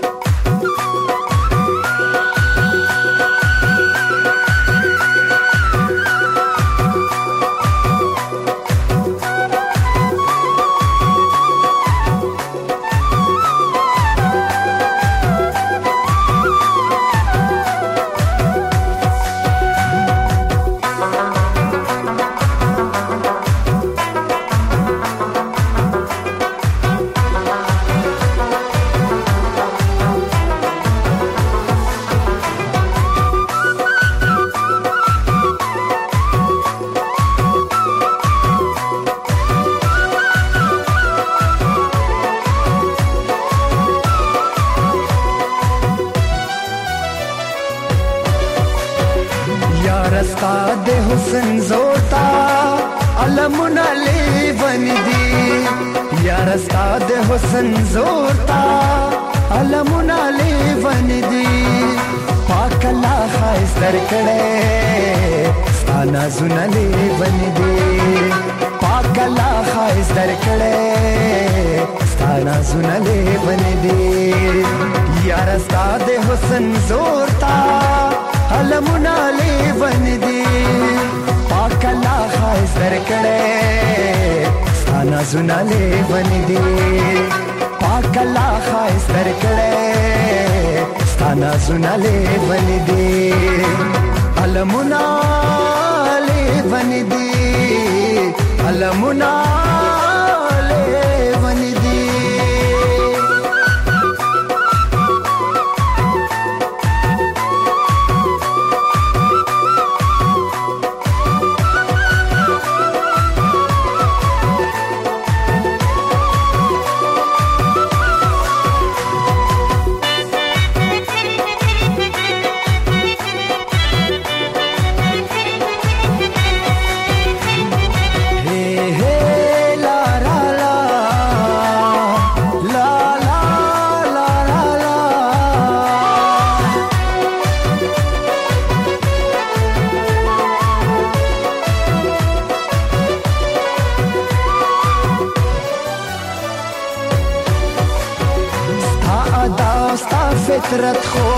thank you رستا د حسن زوتا علمون علی ونی دی یا رستا د حسن زوتا علمون علی ونی دی پاک الله خاص در کړه ستانا زونه لی ونی دی پاک الله خاص در کړه ستانا زونه لی ونی دی یا رستا د حسن زوتا کړې ستانا زناله باندې پاک الله خاص تر کړې ستانا زناله باندې علمنا لې باندې علمنا फितरत हो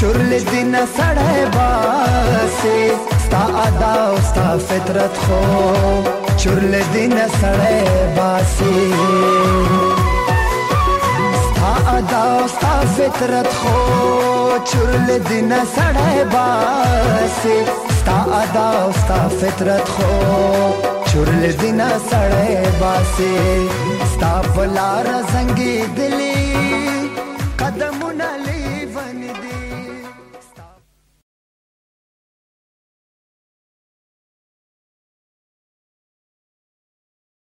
चुर्ल दिन सड़े बासे स्ता अदा उस्ता फितरत खो चुर्ल दिन सड़े बासे स्ता फितरत हो चुर्ल दिन सड़े बासे स्ता अदा फितरत हो चुर्ल दिन सड़े बासे स्ता पलार संगी दिल